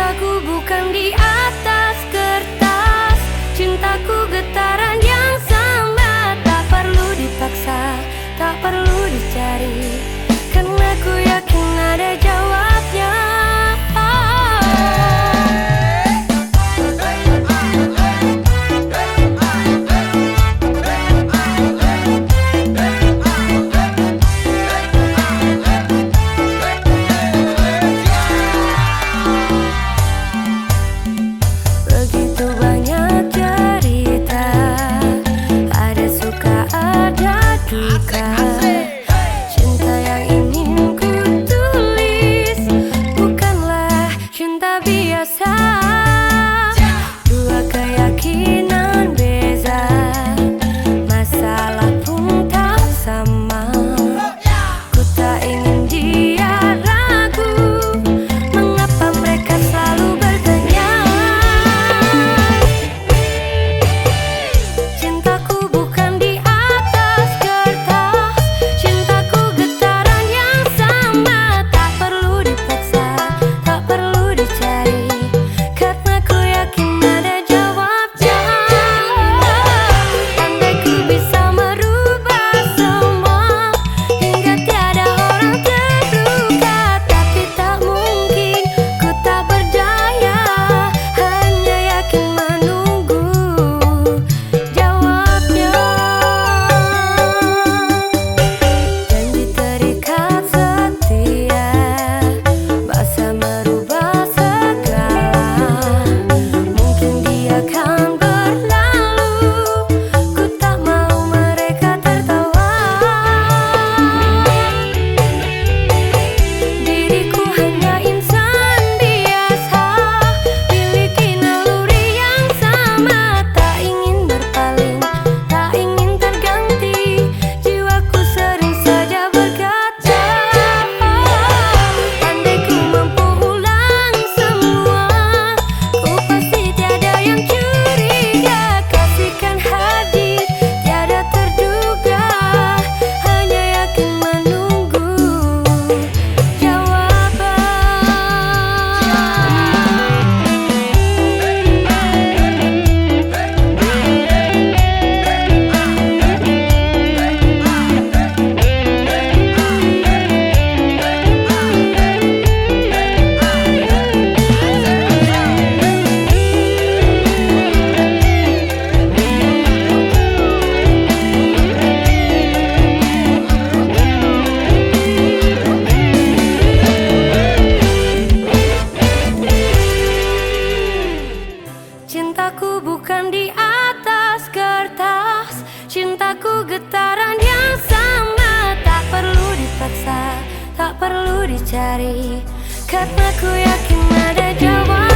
cintaku bukan di atas. Cintaku bukan di atas kertas. Cintaku getaran yang sama. Tak perlu dipaksa, tak perlu dicari. Karena ku yakin ada jawaban.